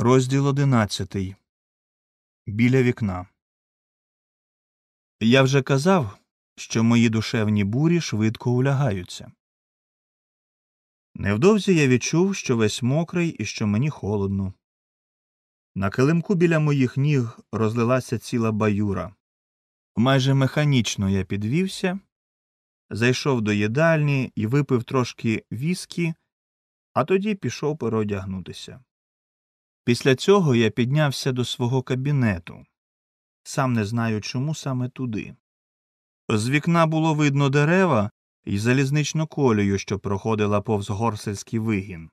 Розділ одинадцятий. Біля вікна. Я вже казав, що мої душевні бурі швидко улягаються. Невдовзі я відчув, що весь мокрий і що мені холодно. На килимку біля моїх ніг розлилася ціла баюра. Майже механічно я підвівся, зайшов до їдальні і випив трошки віскі, а тоді пішов переодягнутися. Після цього я піднявся до свого кабінету. Сам не знаю, чому саме туди. З вікна було видно дерева і залізничну колію, що проходила повз горсельський вигін.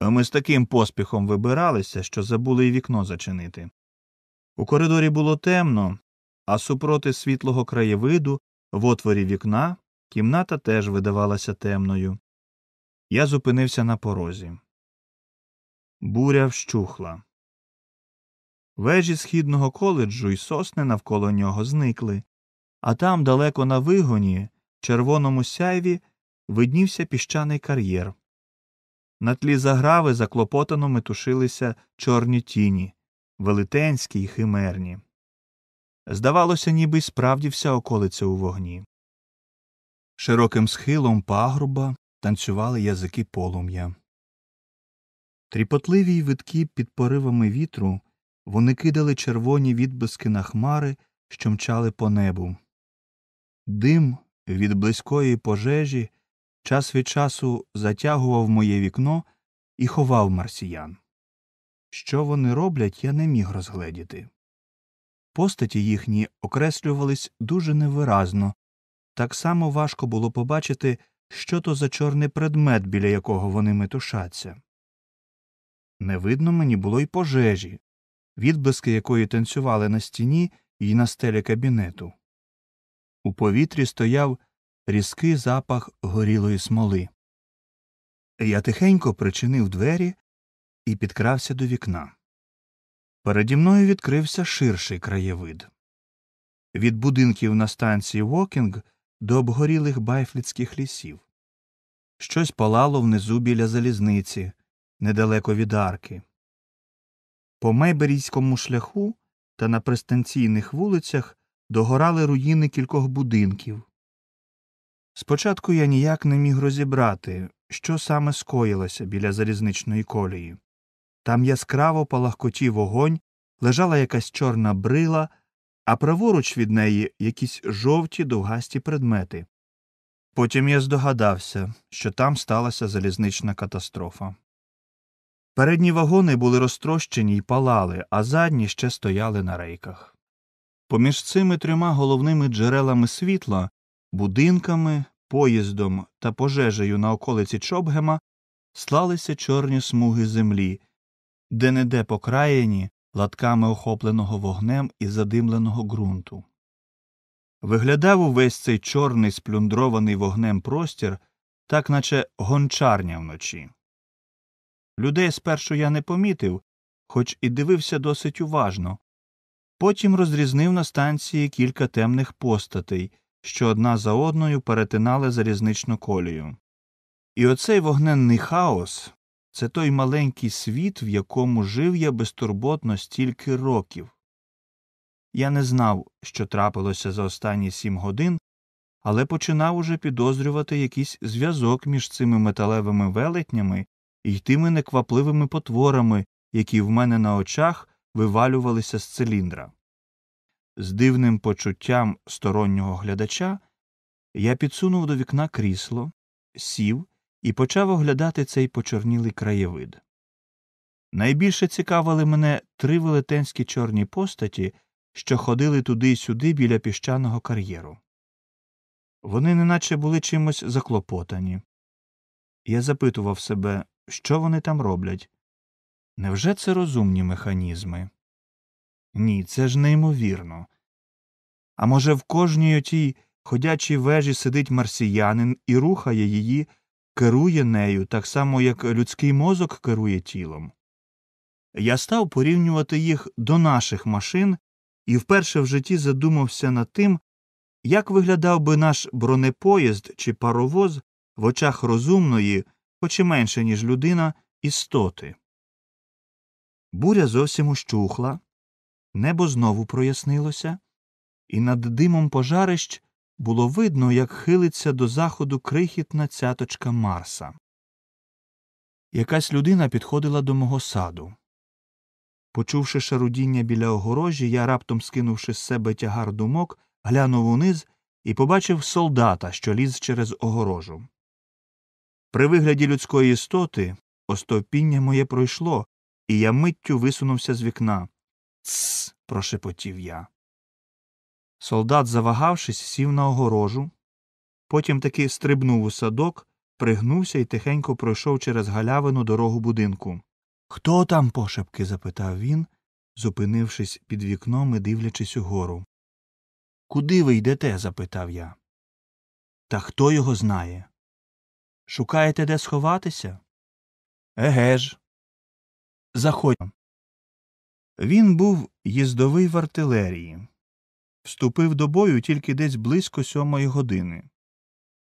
Ми з таким поспіхом вибиралися, що забули й вікно зачинити. У коридорі було темно, а супроти світлого краєвиду, в отворі вікна, кімната теж видавалася темною. Я зупинився на порозі. Буря вщухла. Вежі східного коледжу і сосни навколо нього зникли, а там, далеко на вигоні, в червоному сяйві, виднівся піщаний кар'єр. На тлі заграви заклопотано метушилися чорні тіні, велетенські й химерні. Здавалося, ніби справді вся околиця у вогні. Широким схилом пагруба танцювали язики полум'я. Тріпотливі й видкі під поривами вітру вони кидали червоні відблиски на хмари, що мчали по небу. Дим від близької пожежі час від часу затягував моє вікно і ховав марсіян. Що вони роблять, я не міг розгледіти. Постаті їхні окреслювались дуже невиразно, так само важко було побачити, що то за чорний предмет, біля якого вони метушаться. Не видно мені було й пожежі, відблиски якої танцювали на стіні і на стелі кабінету. У повітрі стояв різкий запах горілої смоли. Я тихенько причинив двері і підкрався до вікна. Переді мною відкрився ширший краєвид. Від будинків на станції Вокінг до обгорілих байфлітських лісів. Щось палало внизу біля залізниці, недалеко від арки. По Мейберійському шляху та на пристанційних вулицях догорали руїни кількох будинків. Спочатку я ніяк не міг розібрати, що саме скоїлося біля залізничної колії. Там яскраво палахкотів вогонь, лежала якась чорна брила, а праворуч від неї якісь жовті довгасті предмети. Потім я здогадався, що там сталася залізнична катастрофа. Передні вагони були розтрощені й палали, а задні ще стояли на рейках. Поміж цими трьома головними джерелами світла, будинками, поїздом та пожежею на околиці Чобгема слалися чорні смуги землі, де неде покраєні латками охопленого вогнем і задимленого ґрунту. Виглядав увесь цей чорний сплюндрований вогнем простір, так наче гончарня вночі. Людей спершу я не помітив, хоч і дивився досить уважно. Потім розрізнив на станції кілька темних постатей, що одна за одною перетинали залізничну колію. І оцей вогненний хаос це той маленький світ, в якому жив я безтурботно стільки років. Я не знав, що трапилося за останні сім годин, але починав уже підозрювати якийсь зв'язок між цими металевими велетнями і тими неквапливими потворами, які в мене на очах вивалювалися з циліндра. З дивним почуттям стороннього глядача я підсунув до вікна крісло, сів і почав оглядати цей почорнілий краєвид. Найбільше цікавили мене три велетенські чорні постаті, що ходили туди й сюди біля піщаного кар'єру. Вони неначе були чимось заклопотані. Я запитував себе, що вони там роблять. Невже це розумні механізми? Ні, це ж неймовірно. А може, в кожній отій ходячій вежі сидить марсіянин і рухає її, керує нею так само, як людський мозок керує тілом. Я став порівнювати їх до наших машин і вперше в житті задумався над тим, як виглядав би наш бронепоїзд чи паровоз в очах розумної, хоч і менше, ніж людина, істоти. Буря зовсім ущухла, небо знову прояснилося, і над димом пожарищ було видно, як хилиться до заходу крихітна цяточка Марса. Якась людина підходила до мого саду. Почувши шарудіння біля огорожі, я, раптом скинувши з себе тягар думок, глянув униз і побачив солдата, що ліз через огорожу. При вигляді людської істоти остовпіння моє пройшло, і я миттю висунувся з вікна. Тсс. прошепотів я. Солдат, завагавшись, сів на огорожу, потім таки стрибнув у садок, пригнувся і тихенько пройшов через галявину дорогу будинку. Хто там? пошепки? запитав він, зупинившись під вікном і дивлячись угору. Куди ви йдете? запитав я. Та хто його знає? Шукаєте, де сховатися? Еге ж. Заходь. Він був їздовий в артилерії. Вступив до бою тільки десь близько сьомої години.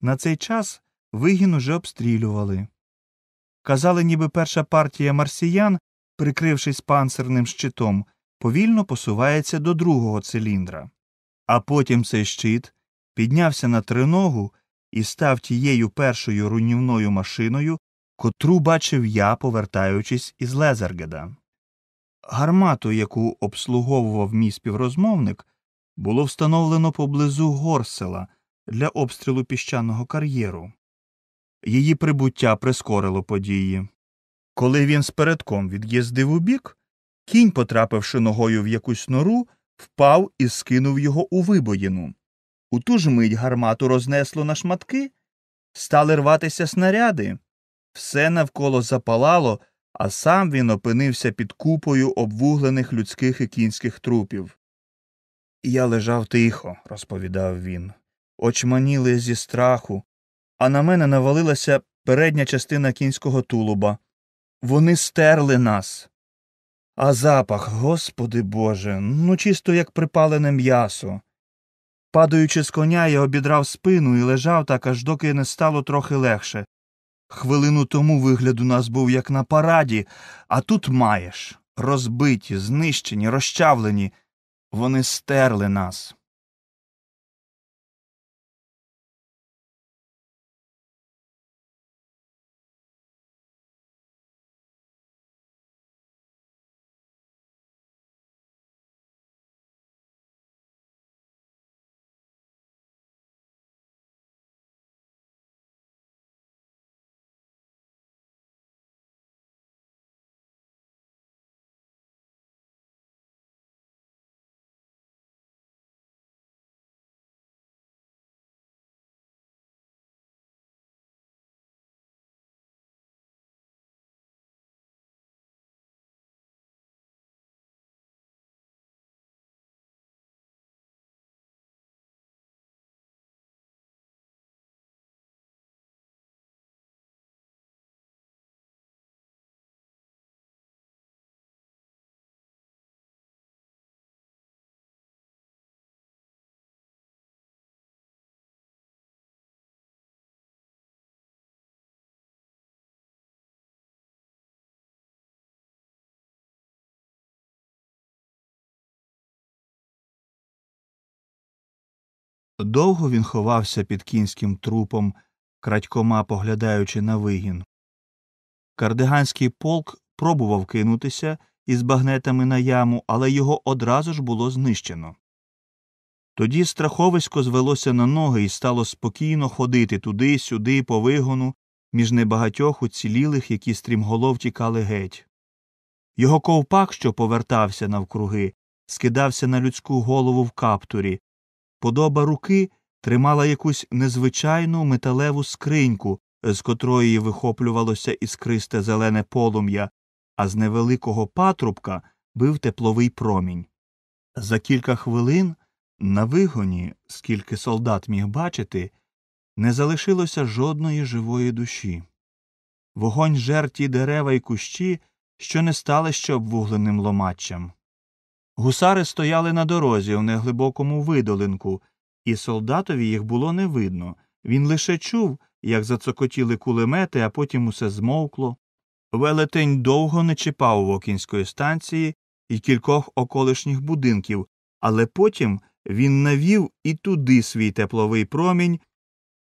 На цей час вигін уже обстрілювали. Казали, ніби перша партія марсіян, прикрившись панцирним щитом, повільно посувається до другого циліндра. А потім цей щит піднявся на триногу і став тією першою руйнівною машиною, котру бачив я, повертаючись із Лезергеда. Гармату, яку обслуговував мій співрозмовник, було встановлено поблизу Горсела для обстрілу піщаного кар'єру. Її прибуття прискорило події. Коли він спередком від'їздив у бік, кінь, потрапивши ногою в якусь нору, впав і скинув його у вибоїну. У ту ж мить гармату рознесло на шматки, стали рватися снаряди. Все навколо запалало, а сам він опинився під купою обвуглених людських і кінських трупів. Я лежав тихо, розповідав він, очманіли зі страху, а на мене навалилася передня частина кінського тулуба. Вони стерли нас. А запах, господи Боже, ну чисто як припалене м'ясо. Падаючи з коня, я обідрав спину і лежав так, аж доки не стало трохи легше. Хвилину тому вигляд у нас був як на параді, а тут маєш розбиті, знищені, розчавлені. Вони стерли нас. Довго він ховався під кінським трупом, крадькома поглядаючи на вигін. Кардиганський полк пробував кинутися із багнетами на яму, але його одразу ж було знищено. Тоді страховисько звелося на ноги і стало спокійно ходити туди сюди по вигону між небагатьох уцілілих, які стрімголов тікали геть. Його ковпак, що повертався навкруги, скидався на людську голову в каптурі, Подоба руки тримала якусь незвичайну металеву скриньку, з котрої вихоплювалося іскристе зелене полум'я, а з невеликого патрубка бив тепловий промінь. За кілька хвилин на вигоні, скільки солдат міг бачити, не залишилося жодної живої душі. Вогонь жер ті дерева й кущі, що не стали ще обвугленим ломачем. Гусари стояли на дорозі у неглибокому видолинку, і солдатові їх було не видно. Він лише чув, як зацокотіли кулемети, а потім усе змовкло. Велетень довго не чіпав Вокінської станції і кількох околишніх будинків, але потім він навів і туди свій тепловий промінь,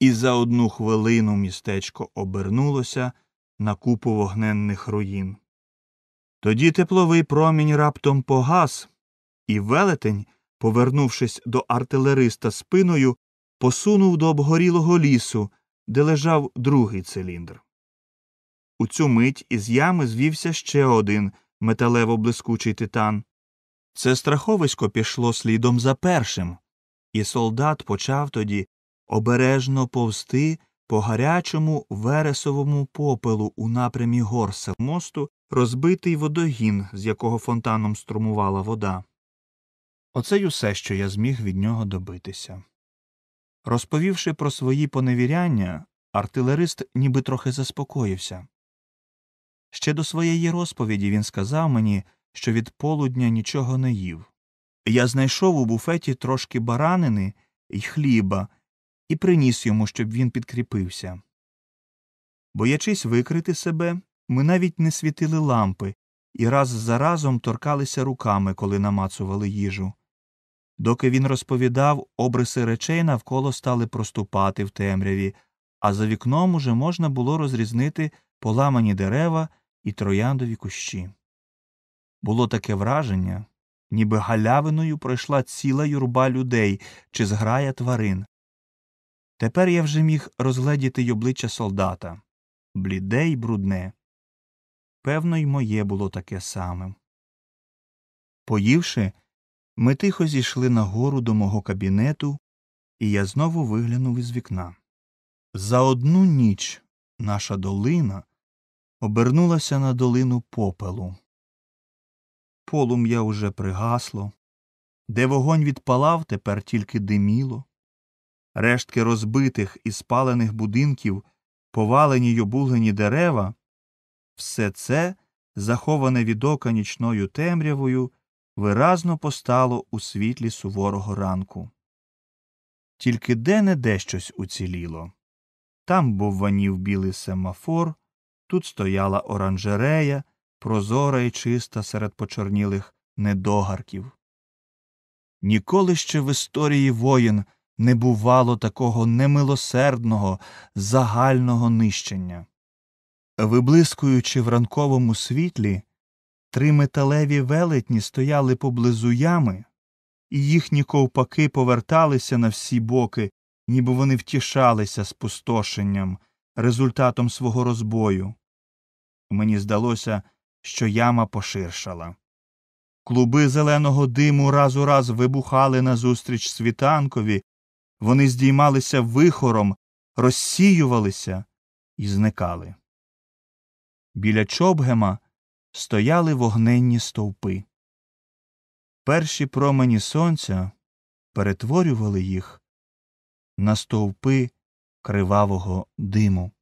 і за одну хвилину містечко обернулося на купу вогненних руїн. Тоді тепловий промінь раптом погас, і велетень, повернувшись до артилериста спиною, посунув до обгорілого лісу, де лежав другий циліндр. У цю мить із ями звівся ще один металево блискучий титан. Це страховисько пішло слідом за першим, і солдат почав тоді обережно повсти по гарячому вересовому попелу у напрямі горса мосту, розбитий водогін, з якого фонтаном струмувала вода. Оце й усе, що я зміг від нього добитися. Розповівши про свої поневіряння, артилерист ніби трохи заспокоївся. Ще до своєї розповіді він сказав мені, що від полудня нічого не їв. Я знайшов у буфеті трошки баранини й хліба і приніс йому, щоб він підкріпився. Боячись викрити себе, ми навіть не світили лампи і раз за разом торкалися руками, коли намацували їжу. Доки він розповідав, обриси речей навколо стали проступати в темряві, а за вікном уже можна було розрізнити поламані дерева і трояндові кущі. Було таке враження, ніби галявиною пройшла ціла юрба людей чи зграя тварин. Тепер я вже міг розгледіти й обличчя солдата бліде й брудне. Певно, й моє було таке саме. Поївши, ми тихо зійшли нагору до мого кабінету, і я знову виглянув із вікна. За одну ніч наша долина обернулася на долину попелу. Полум'я уже пригасло, де вогонь відпалав, тепер тільки диміло. Рештки розбитих і спалених будинків, повалені й обуглені дерева, все це, заховане від ока нічною темрявою, виразно постало у світлі суворого ранку. Тільки де не де щось уціліло. Там бовванів білий семафор, тут стояла оранжерея, прозора і чиста серед почорнілих недогарків. Ніколи ще в історії воїн не бувало такого немилосердного, загального нищення. Виблискуючи в ранковому світлі, три металеві велетні стояли поблизу ями, і їхні ковпаки поверталися на всі боки, ніби вони втішалися спустошенням, результатом свого розбою. Мені здалося, що яма поширшала. Клуби зеленого диму раз у раз вибухали назустріч світанкові, вони здіймалися вихором, розсіювалися і зникали. Біля Чобгема стояли вогненні стовпи. Перші промені сонця перетворювали їх на стовпи кривавого диму.